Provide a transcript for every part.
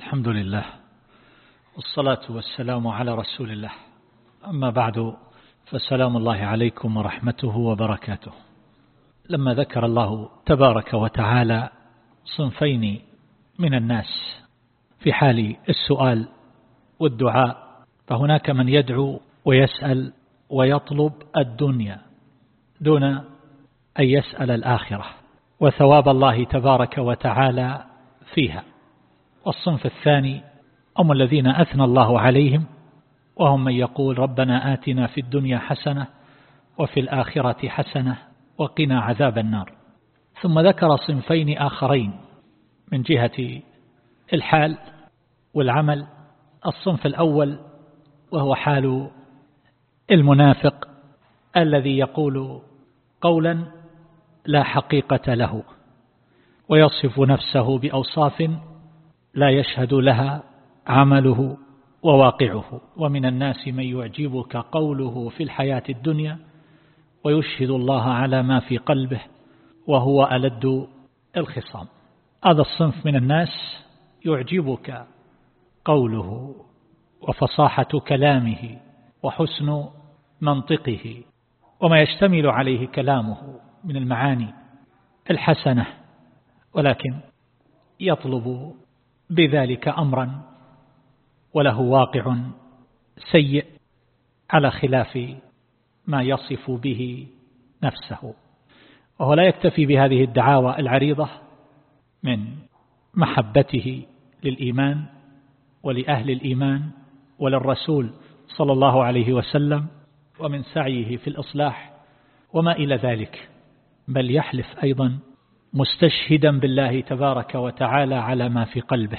الحمد لله والصلاة والسلام على رسول الله. أما بعد فسلام الله عليكم ورحمته وبركاته. لما ذكر الله تبارك وتعالى صنفين من الناس في حال السؤال والدعاء فهناك من يدعو ويسأل ويطلب الدنيا دون أن يسأل الآخرة وثواب الله تبارك وتعالى فيها. والصنف الثاني هم الذين أثنى الله عليهم وهم من يقول ربنا آتنا في الدنيا حسنة وفي الآخرة حسنة وقنا عذاب النار. ثم ذكر صنفين آخرين من جهة الحال والعمل. الصنف الأول وهو حال المنافق الذي يقول قولا لا حقيقة له ويصف نفسه بأوصاف لا يشهد لها عمله وواقعه. ومن الناس من يعجبك قوله في الحياة الدنيا ويشهد الله على ما في قلبه وهو ألد الخصام. هذا الصنف من الناس يعجبك قوله وفصاحة كلامه وحسن منطقه وما يشتمل عليه كلامه من المعاني الحسنة ولكن يطلب بذلك أمرا وله واقع سيء على خلاف ما يصف به نفسه. وهو لا يكتفي بهذه الدعاوى العريضة من محبته للإيمان ولأهل الإيمان وللرسول صلى الله عليه وسلم ومن سعيه في الإصلاح وما إلى ذلك بل يحلف أيضا مستشهدا بالله تبارك وتعالى على ما في قلبه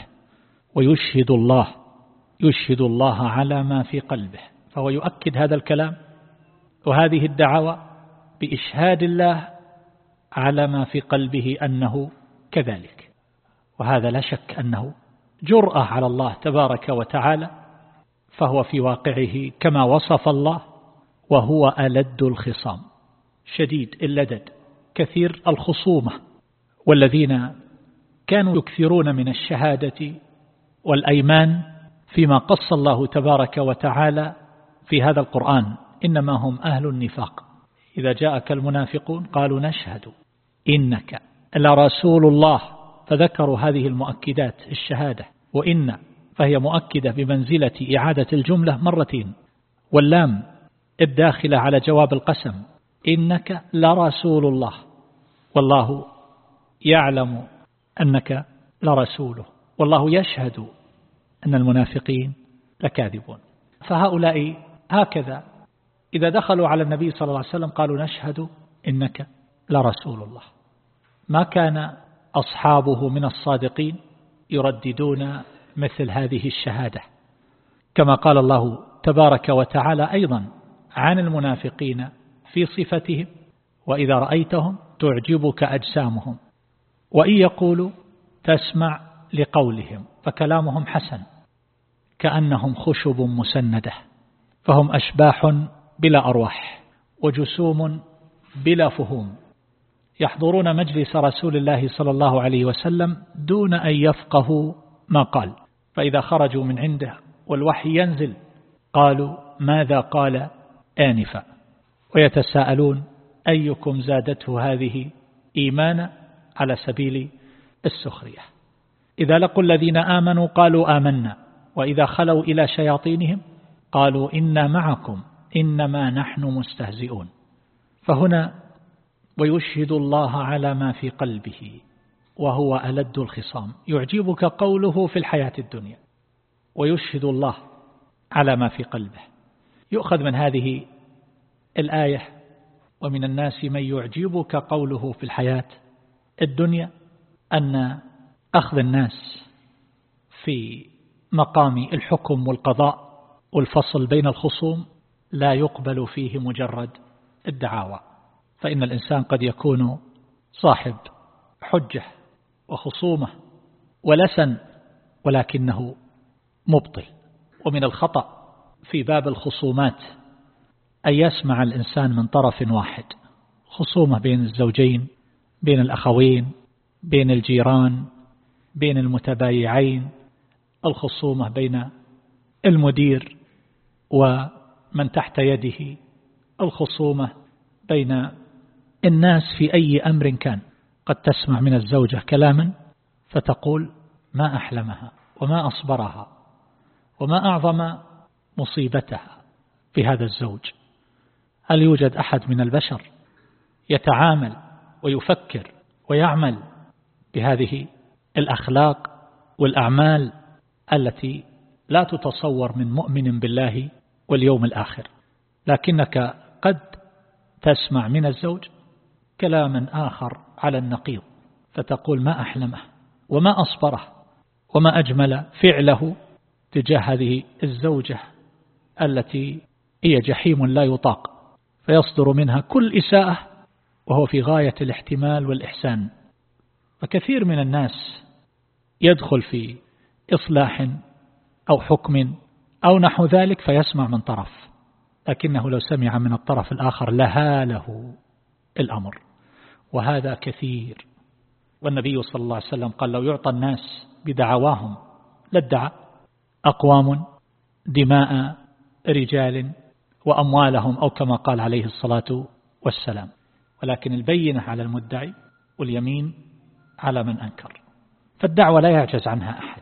ويشهد الله يشهد الله على ما في قلبه فهو يؤكد هذا الكلام وهذه الدعوة بإشهاد الله على ما في قلبه أنه كذلك. وهذا لا شك أنه جرأة على الله تبارك وتعالى فهو في واقعه كما وصف الله وهو ألد الخصام شديد اللدد كثير الخصومة والذين كانوا يكثرون من الشهادة والأيمان فيما قص الله تبارك وتعالى في هذا القرآن. إنما هم أهل النفاق. إذا جاءك المنافقون قالوا نشهد. إنك لرسول الله. فذكروا هذه المؤكدات الشهادة. وإن فهي مؤكدة بمنزلة إعادة الجملة مرتين. واللام الداخلة على جواب القسم. إنك لرسول الله. والله يعلم أنك لرسوله. والله يشهد أن المنافقين لكاذبون. فهؤلاء هكذا إذا دخلوا على النبي صلى الله عليه وسلم قالوا نشهد إنك لرسول الله ما كان أصحابه من الصادقين يرددون مثل هذه الشهادة. كما قال الله تبارك وتعالى أيضا عن المنافقين في صفتهم وإذا رأيتهم تعجبك أجسامهم. وإن يقولوا تسمع لقولهم فكلامهم حسن كأنهم خشب مسندة فهم أشباح بلا أرواح وجسوم بلا فهوم. يحضرون مجلس رسول الله صلى الله عليه وسلم دون أن يفقهوا ما قال فإذا خرجوا من عنده والوحي ينزل قالوا ماذا قال آنفا؟ ويتساءلون أيكم زادته هذه إيمانا؟ على سبيل السخرية. إذا لقوا الذين آمنوا قالوا آمنا وإذا خلوا إلى شياطينهم قالوا إنا معكم إنما نحن مستهزئون. فهنا ويشهد الله على ما في قلبه وهو ألد الخصام. يعجبك قوله في الحياة الدنيا. ويشهد الله على ما في قلبه. يؤخذ من هذه الآية ومن الناس من يعجبك قوله في الحياة الدنيا أن أخذ الناس في مقام الحكم والقضاء والفصل بين الخصوم لا يقبل فيه مجرد الدعاوى. فإن الإنسان قد يكون صاحب حجة وخصومة ولسن ولكنه مبطل. ومن الخطأ في باب الخصومات أن يسمع الإنسان من طرف واحد خصومة بين الزوجين بين الأخوين بين الجيران بين المتبايعين الخصومة بين المدير ومن تحت يده الخصومة بين الناس في أي أمر كان. قد تسمع من الزوجة كلاما فتقول ما أحلمها وما أصبرها وما أعظم مصيبتها في هذا الزوج. هل يوجد أحد من البشر يتعامل ويفكر ويعمل بهذه الأخلاق والأعمال التي لا تتصور من مؤمن بالله واليوم الآخر. لكنك قد تسمع من الزوج كلاما آخر على النقيض فتقول ما أحلمه وما أصبره وما أجمل فعله تجاه هذه الزوجة التي هي جحيم لا يطاق فيصدر منها كل إساءة وهو في غاية الاحتمال والإحسان. فكثير من الناس يدخل في إصلاح أو حكم أو نحو ذلك فيسمع من طرف لكنه لو سمع من الطرف الآخر لها له الأمر وهذا كثير. والنبي صلى الله عليه وسلم قال لو يعطى الناس بدعواهم لادعى أقوام دماء رجال وأموالهم أو كما قال عليه الصلاة والسلام. ولكن البينة على المدعي واليمين على من أنكر. فالدعوة لا يعجز عنها أحد.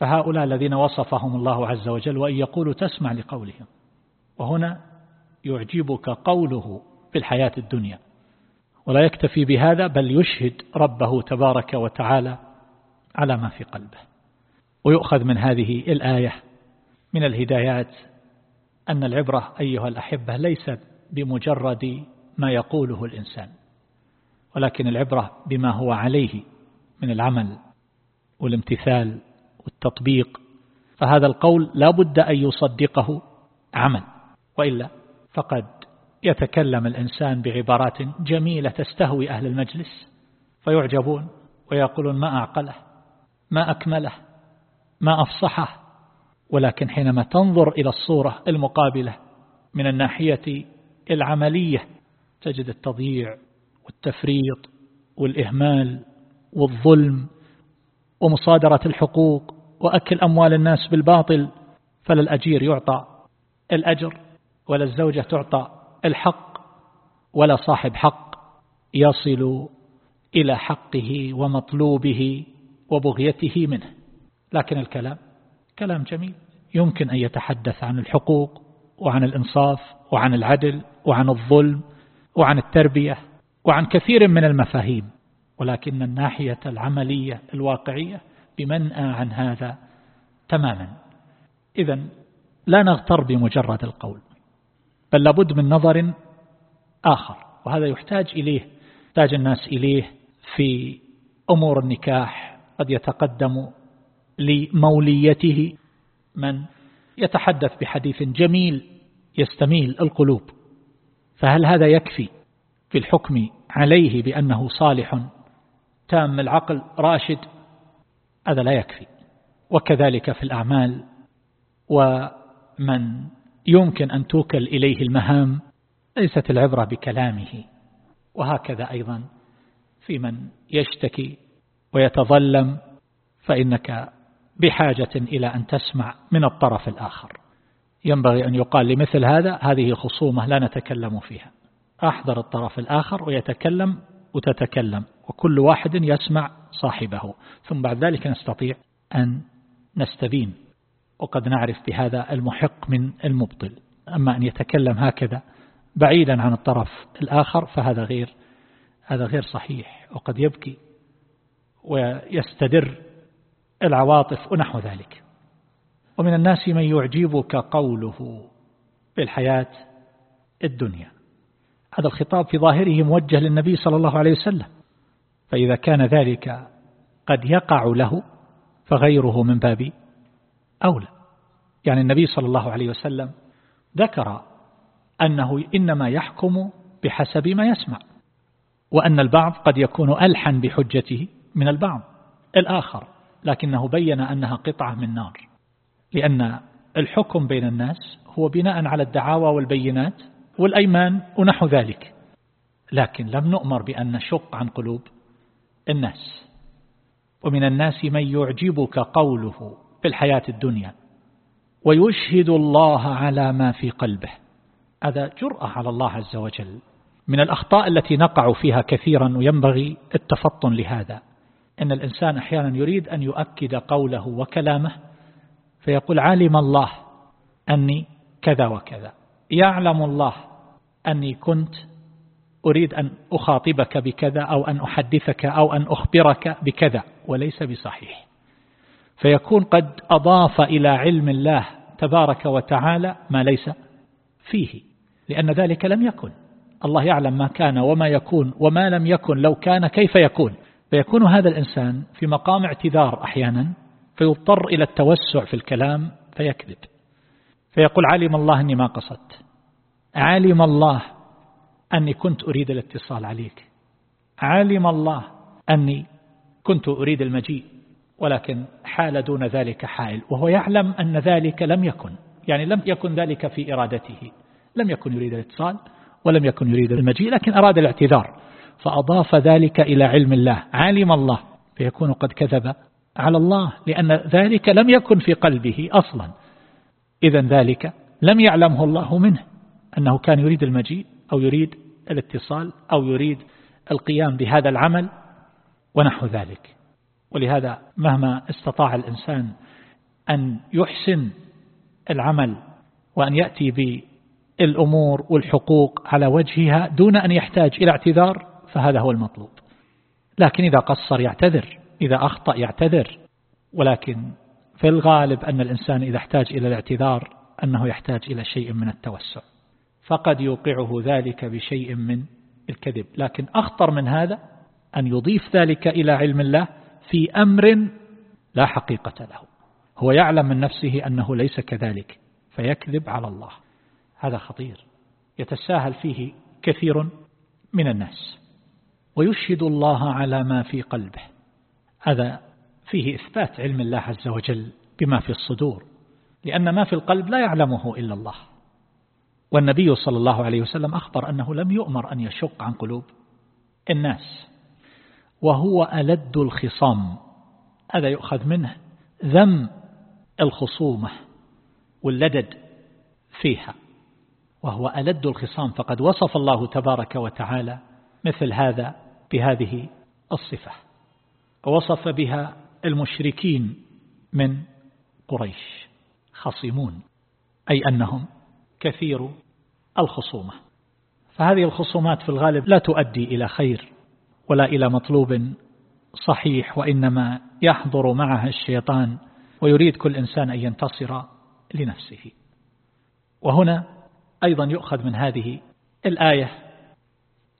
فهؤلاء الذين وصفهم الله عز وجل وإن يقولوا تسمع لقولهم. وهنا يعجبك قوله في الحياة الدنيا. ولا يكتفي بهذا بل يشهد ربه تبارك وتعالى على ما في قلبه. ويؤخذ من هذه الآية من الهدايات أن العبرة أيها الأحبة ليست بمجرد ما يقوله الإنسان ولكن العبرة بما هو عليه من العمل والامتثال والتطبيق فهذا القول لا بد أن يصدقه عمل وإلا فقد يتكلم الإنسان بعبارات جميلة تستهوي أهل المجلس فيعجبون ويقولون ما أعقله ما أكمله ما أفصحه ولكن حينما تنظر إلى الصورة المقابلة من الناحية العملية تجد التضييع والتفريط والإهمال والظلم ومصادرة الحقوق وأكل أموال الناس بالباطل فلا الأجير يعطى الأجر ولا الزوجة تعطى الحق ولا صاحب حق يصل إلى حقه ومطلوبه وبغيته منه. لكن الكلام كلام جميل. يمكن أن يتحدث عن الحقوق وعن الإنصاف وعن العدل وعن الظلم وعن التربية وعن كثير من المفاهيم ولكن الناحية العملية الواقعية بمنأى عن هذا تماما. إذا لا نغتر بمجرد القول بل لابد من نظر آخر وهذا يحتاج إليه يحتاج الناس إليه في أمور النكاح. قد يتقدم لموليته من يتحدث بحديث جميل يستميل القلوب. فهل هذا يكفي في الحكم عليه بأنه صالح تام العقل راشد؟ هذا لا يكفي. وكذلك في الأعمال ومن يمكن أن توكل إليه المهام ليست العبرة بكلامه. وهكذا أيضا في من يشتكي ويتظلم فإنك بحاجة إلى أن تسمع من الطرف الآخر. ينبغي أن يقال لمثل هذا هذه خصومة لا نتكلم فيها. أحضر الطرف الآخر ويتكلم وتتكلم وكل واحد يسمع صاحبه. ثم بعد ذلك نستطيع أن نستبين وقد نعرف بهذا المحق من المبطل. أما أن يتكلم هكذا بعيدا عن الطرف الآخر فهذا غير هذا غير صحيح وقد يبكي ويستدر العواطف ونحو ذلك. ومن الناس من يعجبك قوله بالحياة الدنيا. هذا الخطاب في ظاهره موجه للنبي صلى الله عليه وسلم. فإذا كان ذلك قد يقع له فغيره من باب أولى. يعني النبي صلى الله عليه وسلم ذكر أنه إنما يحكم بحسب ما يسمع وأن البعض قد يكون ألحن بحجته من البعض الآخر لكنه بين أنها قطعة من نار. لأن الحكم بين الناس هو بناء على الدعاوى والبينات والأيمان ونحو ذلك. لكن لم نؤمر بأن نشق عن قلوب الناس. ومن الناس من يعجبك قوله في الحياة الدنيا ويشهد الله على ما في قلبه. هذا جرأة على الله عز وجل. من الأخطاء التي نقع فيها كثيرا وينبغي التفطن لهذا. أن الإنسان أحيانا يريد أن يؤكد قوله وكلامه فيقول علم الله أني كذا وكذا. يعلم الله أني كنت أريد أن أخاطبك بكذا أو أن أحدثك أو أن أخبرك بكذا وليس بصحيح. فيكون قد أضاف إلى علم الله تبارك وتعالى ما ليس فيه لأن ذلك لم يكن. الله يعلم ما كان وما يكون وما لم يكن لو كان كيف يكون. فيكون هذا الإنسان في مقام اعتذار أحيانا فيضطر إلى التوسع في الكلام فيكذب. فيقول علم الله أني ما قصدت. علم الله أني كنت أريد الاتصال عليك. علم الله أني كنت أريد المجيء ولكن حال دون ذلك حائل. وهو يعلم أن ذلك لم يكن يعني لم يكن ذلك في إرادته. لم يكن يريد الاتصال ولم يكن يريد المجيء لكن أراد الاعتذار. فأضاف ذلك إلى علم الله. علم الله. فيكون قد كذب على الله لأن ذلك لم يكن في قلبه أصلا. إذا ذلك لم يعلمه الله منه أنه كان يريد المجيء أو يريد الاتصال أو يريد القيام بهذا العمل ونحو ذلك. ولهذا مهما استطاع الإنسان أن يحسن العمل وأن يأتي بالأمور والحقوق على وجهها دون أن يحتاج إلى اعتذار فهذا هو المطلوب. لكن إذا قصر يعتذر. إذا أخطأ يعتذر. ولكن في الغالب أن الإنسان إذا احتاج إلى الاعتذار أنه يحتاج إلى شيء من التوسع. فقد يوقعه ذلك بشيء من الكذب. لكن أخطر من هذا أن يضيف ذلك إلى علم الله في أمر لا حقيقة له. هو يعلم من نفسه أنه ليس كذلك فيكذب على الله. هذا خطير. يتساهل فيه كثير من الناس. ويشهد الله على ما في قلبه. هذا فيه إثبات علم الله عز وجل بما في الصدور لأن ما في القلب لا يعلمه إلا الله. والنبي صلى الله عليه وسلم أخبر أنه لم يؤمر أن يشق عن قلوب الناس وهو ألد الخصام. هذا يؤخذ منه ذم الخصومة واللدد فيها وهو ألد الخصام. فقد وصف الله تبارك وتعالى مثل هذا بهذه الصفة. ووصف بها المشركين من قريش خصيمون أي أنهم كثير الخصومة. فهذه الخصومات في الغالب لا تؤدي إلى خير ولا إلى مطلوب صحيح وإنما يحضر معها الشيطان ويريد كل إنسان أن ينتصر لنفسه. وهنا أيضا يؤخذ من هذه الآية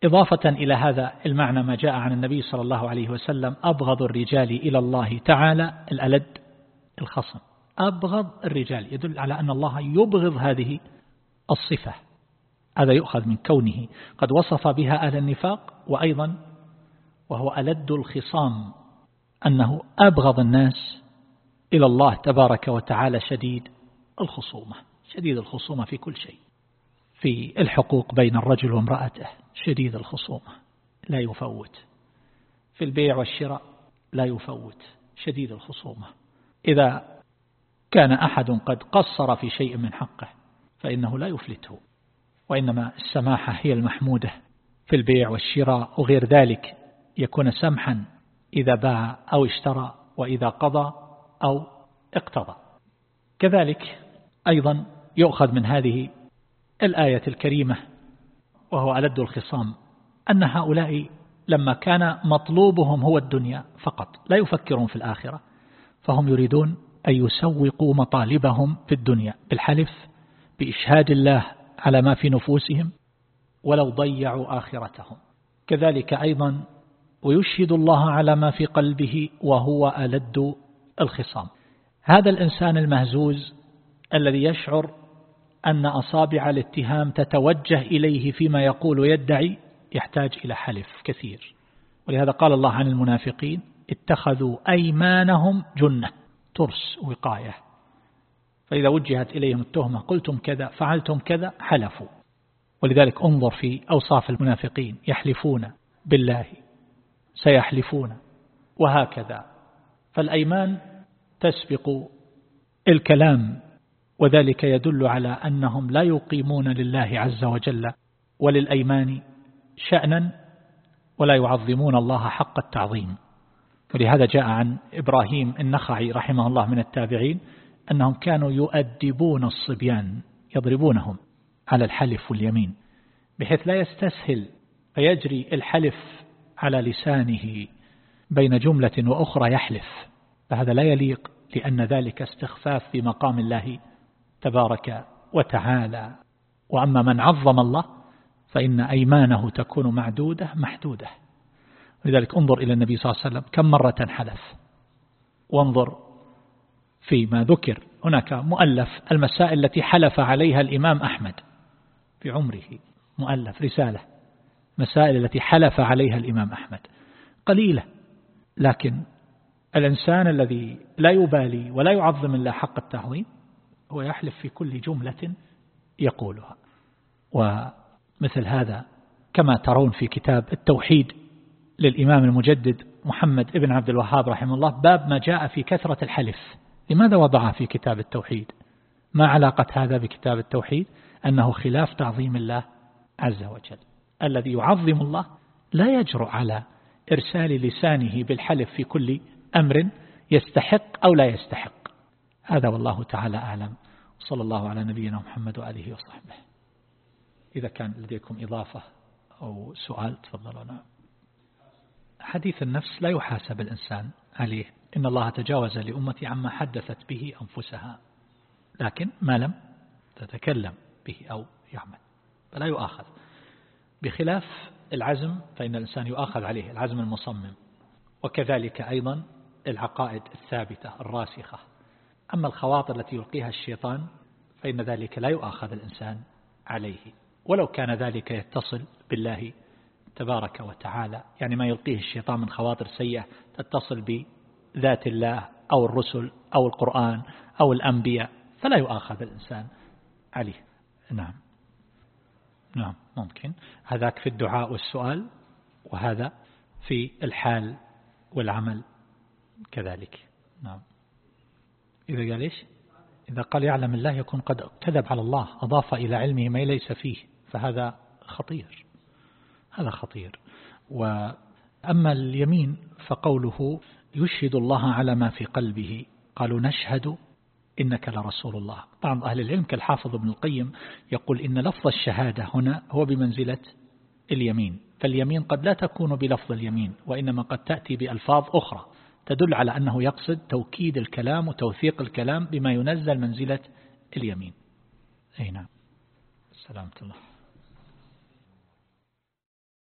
إضافة إلى هذا المعنى ما جاء عن النبي صلى الله عليه وسلم أبغض الرجال إلى الله تعالى الألد الخصم. أبغض الرجال يدل على أن الله يبغض هذه الصفة. هذا يؤخذ من كونه. قد وصف بها أهل النفاق وأيضا وهو ألد الخصام أنه أبغض الناس إلى الله تبارك وتعالى شديد الخصومة شديد الخصومة في كل شيء في الحقوق بين الرجل وامرأته. شديد الخصومة لا يفوت. في البيع والشراء لا يفوت شديد الخصومة. إذا كان أحد قد قصر في شيء من حقه فإنه لا يفلته. وإنما السماحة هي المحمودة في البيع والشراء وغير ذلك يكون سمحا إذا باع أو اشترى وإذا قضى أو اقتضى. كذلك أيضا يؤخذ من هذه الآية الكريمة وهو ألد الخصام أن هؤلاء لما كان مطلوبهم هو الدنيا فقط لا يفكرون في الآخرة فهم يريدون أن يسوقوا مطالبهم في الدنيا بالحلف بإشهاد الله على ما في نفوسهم ولو ضيعوا آخرتهم. كذلك أيضا ويشهد الله على ما في قلبه وهو ألد الخصام. هذا الإنسان المهزوز الذي يشعر أن أصابع الاتهام تتوجه إليه فيما يقول ويدعي يحتاج إلى حلف كثير. ولهذا قال الله عن المنافقين اتخذوا أيمانهم جنة ترس وقاية. فإذا وجهت إليهم التهمة قلتم كذا فعلتم كذا حلفوا. ولذلك انظر في أوصاف المنافقين يحلفون بالله سيحلفون وهكذا. فالأيمان تسبق الكلام وذلك يدل على أنهم لا يقيمون لله عز وجل وللأيمان شأنا ولا يعظمون الله حق التعظيم. ولهذا جاء عن إبراهيم النخعي رحمه الله من التابعين أنهم كانوا يؤدبون الصبيان يضربونهم على الحلف واليمين بحيث لا يستسهل فيجري الحلف على لسانه بين جملة وأخرى يحلف فهذا لا يليق لأن ذلك استخفاف في مقام الله تبارك وتعالى. وأما من عظم الله فإن أيمانه تكون معدودة محدودة. لذلك انظر إلى النبي صلى الله عليه وسلم كم مرة حلف. وانظر فيما ذكر. هناك مؤلف المسائل التي حلف عليها الإمام أحمد في عمره. مؤلف رسالة. مسائل التي حلف عليها الإمام أحمد. قليلة. لكن الإنسان الذي لا يبالي ولا يعظم الله حق التعظيم هو يحلف في كل جملة يقولها. ومثل هذا كما ترون في كتاب التوحيد للإمام المجدد محمد ابن عبد الوهاب رحمه الله باب ما جاء في كثرة الحلف. لماذا وضعها في كتاب التوحيد؟ ما علاقة هذا بكتاب التوحيد؟ أنه خلاف تعظيم الله عز وجل. الذي يعظم الله لا يجرؤ على إرسال لسانه بالحلف في كل أمر يستحق أو لا يستحق. هذا والله تعالى أعلم. صلى الله على نبينا محمد وآله وصحبه. إذا كان لديكم إضافة أو سؤال تفضلوا. حديث النفس لا يحاسب الإنسان عليه. إن الله تجاوز لأمتي عما حدثت به أنفسها لكن ما لم تتكلم به أو يعمل. فلا يؤاخذ. بخلاف العزم فإن الإنسان يؤاخذ عليه العزم المصمم. وكذلك أيضا العقائد الثابتة الراسخة. أما الخواطر التي يلقيها الشيطان فإن ذلك لا يؤاخذ الإنسان عليه. ولو كان ذلك يتصل بالله تبارك وتعالى يعني ما يلقيه الشيطان من خواطر سيئة تتصل بذات الله أو الرسل أو القرآن أو الأنبياء فلا يؤاخذ الإنسان عليه. نعم. نعم ممكن. هذاك في الدعاء والسؤال وهذا في الحال والعمل كذلك. نعم. إذا قال إيش؟ إذا قال يعلم الله يكون قد كذب على الله أضاف إلى علمه ما ليس فيه فهذا خطير. هذا خطير. وأما اليمين فقوله يشهد الله على ما في قلبه. قالوا نشهد إنك لرسول الله. بعض أهل العلم كالحافظ ابن القيم يقول إن لفظ الشهادة هنا هو بمنزلة اليمين. فاليمين قد لا تكون بلفظ اليمين وإنما قد تأتي بألفاظ أخرى. تدل على أنه يقصد توكيد الكلام وتوثيق الكلام بما ينزل منزلة اليمين. أي نعم. سلامة الله.